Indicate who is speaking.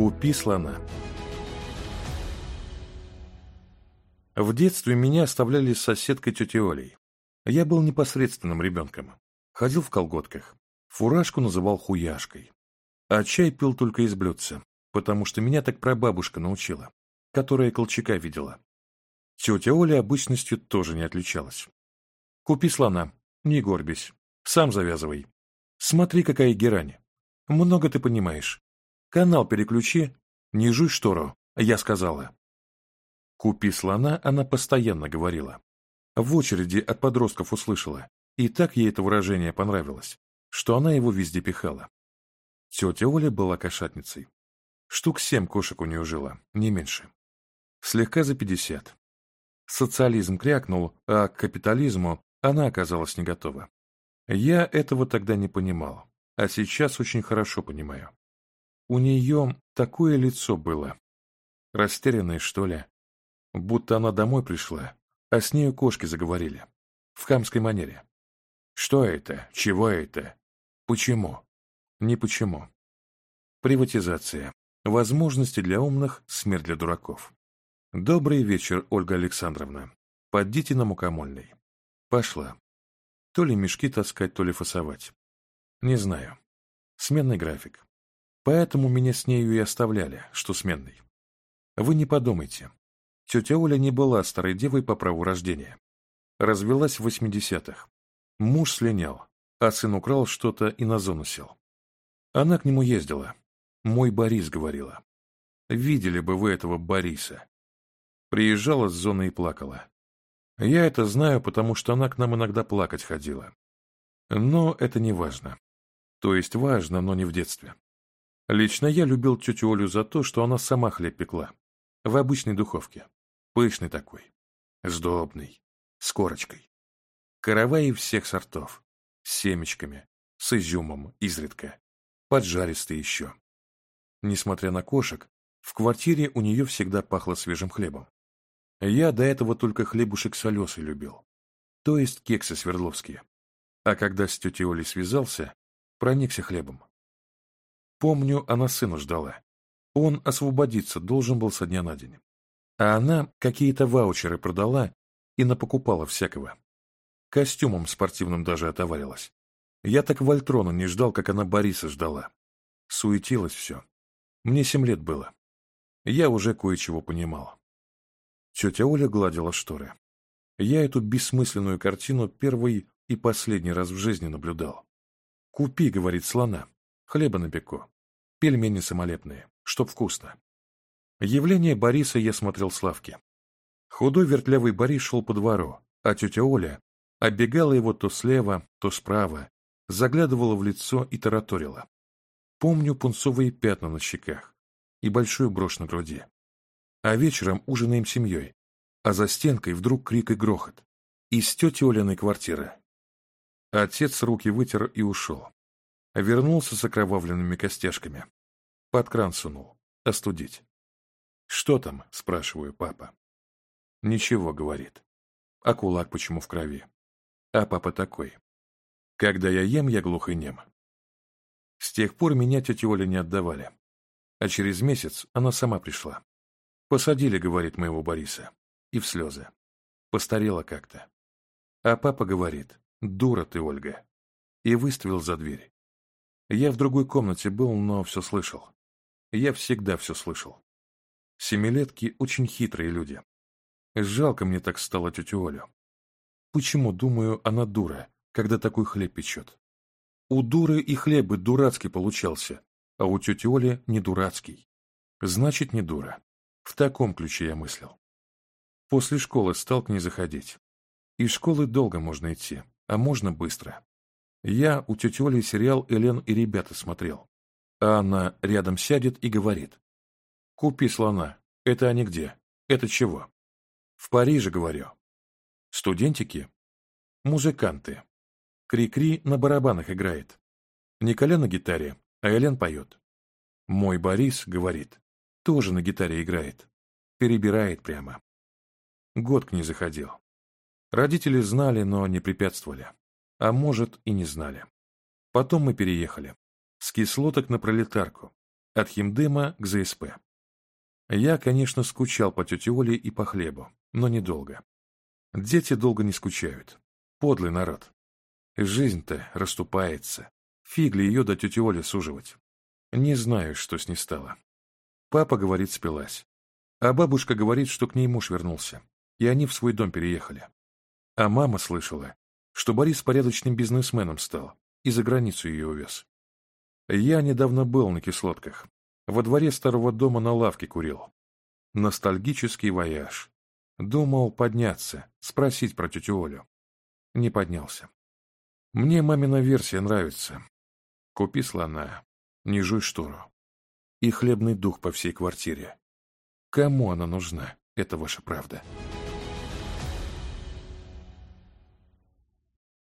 Speaker 1: Купи слона. В детстве меня оставляли с соседкой тети Олей. Я был непосредственным ребенком. Ходил в колготках. Фуражку называл хуяшкой. А чай пил только из блюдца, потому что меня так прабабушка научила, которая Колчака видела. Тетя Оля обычностью тоже не отличалась. «Купи слона, не горбись, сам завязывай. Смотри, какая герань. Много ты понимаешь. Канал переключи, не жуй штору, я сказала. Купи слона, она постоянно говорила. В очереди от подростков услышала, и так ей это выражение понравилось, что она его везде пихала. Тетя Оля была кошатницей. Штук семь кошек у нее жило, не меньше. Слегка за пятьдесят. Социализм крякнул, а к капитализму она оказалась не готова. Я этого тогда не понимал, а сейчас очень хорошо понимаю. У нее такое лицо было. Растерянное, что ли. Будто она домой пришла, а с нею кошки заговорили. В хамской манере. Что это? Чего это? Почему? Не почему. Приватизация. Возможности для умных, смерть для дураков. Добрый вечер, Ольга Александровна. Поддите на мукомольный. Пошла. То ли мешки таскать, то ли фасовать. Не знаю. Сменный график. Поэтому меня с нею и оставляли, что сменной. Вы не подумайте. Тетя Оля не была старой девой по праву рождения. Развелась в 80-х. Муж слинял, а сын украл что-то и на зону сел. Она к нему ездила. Мой Борис говорила. Видели бы вы этого Бориса. Приезжала с зоны и плакала. Я это знаю, потому что она к нам иногда плакать ходила. Но это не важно. То есть важно, но не в детстве. Лично я любил тетю Олю за то, что она сама хлеб пекла. В обычной духовке. Пышный такой. Сдобный. С корочкой. Караваи всех сортов. С семечками. С изюмом изредка. Поджаристый еще. Несмотря на кошек, в квартире у нее всегда пахло свежим хлебом. Я до этого только хлебушек с Алесой любил. То есть кексы свердловские. А когда с тетей Олей связался, проникся хлебом. Помню, она сына ждала. Он освободиться должен был со дня на день. А она какие-то ваучеры продала и напокупала всякого. Костюмом спортивным даже отоварилась. Я так Вольтрона не ждал, как она Бориса ждала. Суетилось все. Мне семь лет было. Я уже кое-чего понимал. Тетя Оля гладила шторы. Я эту бессмысленную картину первый и последний раз в жизни наблюдал. «Купи», — говорит слона хлеба напеку, пельмени самолетные, чтоб вкусно. Явление Бориса я смотрел с лавки. Худой вертлявый Борис шел по двору, а тетя Оля оббегала его то слева, то справа, заглядывала в лицо и тараторила. Помню пунцовые пятна на щеках и большую брошь на груди. А вечером ужинаем семьей, а за стенкой вдруг крик и грохот. Из тети Олиной квартиры. Отец руки вытер и ушел вернулся с окровавленными костяшками. Под кран сунул. Остудить. «Что там?» — спрашиваю папа. «Ничего», — говорит. «А кулак почему в крови?» А папа такой. «Когда я ем, я глух и нем». С тех пор меня тетя Оля не отдавали. А через месяц она сама пришла. «Посадили», — говорит моего Бориса. И в слезы. Постарела как-то. А папа говорит, «Дура ты, Ольга». И выставил за дверь я в другой комнате был, но все слышал. Я всегда все слышал. Семилетки очень хитрые люди. Жалко мне так стало тетю Олю. Почему, думаю, она дура, когда такой хлеб печет? У дуры и хлеб бы дурацкий получался, а у тети Оли не дурацкий. Значит, не дура. В таком ключе я мыслил. После школы стал к ней заходить. Из школы долго можно идти, а можно быстро. Я у тетюли сериал «Элен и ребята» смотрел. А она рядом сядет и говорит. «Купи слона. Это они где? Это чего?» «В Париже, говорю». «Студентики?» «Музыканты. Кри-кри на барабанах играет. Николя на гитаре, а Элен поет. Мой Борис, — говорит, — тоже на гитаре играет. Перебирает прямо. Год к ней заходил. Родители знали, но не препятствовали. А может, и не знали. Потом мы переехали. С кислоток на пролетарку. От химдема к ЗСП. Я, конечно, скучал по тете Оле и по хлебу, но недолго. Дети долго не скучают. Подлый народ. Жизнь-то расступается. Фигли ее до тети Оли суживать? Не знаю, что с ней стало. Папа, говорит, спилась. А бабушка говорит, что к ней муж вернулся. И они в свой дом переехали. А мама слышала, что Борис порядочным бизнесменом стал и за границу ее увез. Я недавно был на кислотках. Во дворе старого дома на лавке курил. Ностальгический вояж. Думал подняться, спросить про тетю Олю. Не поднялся. Мне мамина версия нравится. Купи слона, не жуй штору. И хлебный дух по всей квартире. Кому она нужна, это ваша правда?»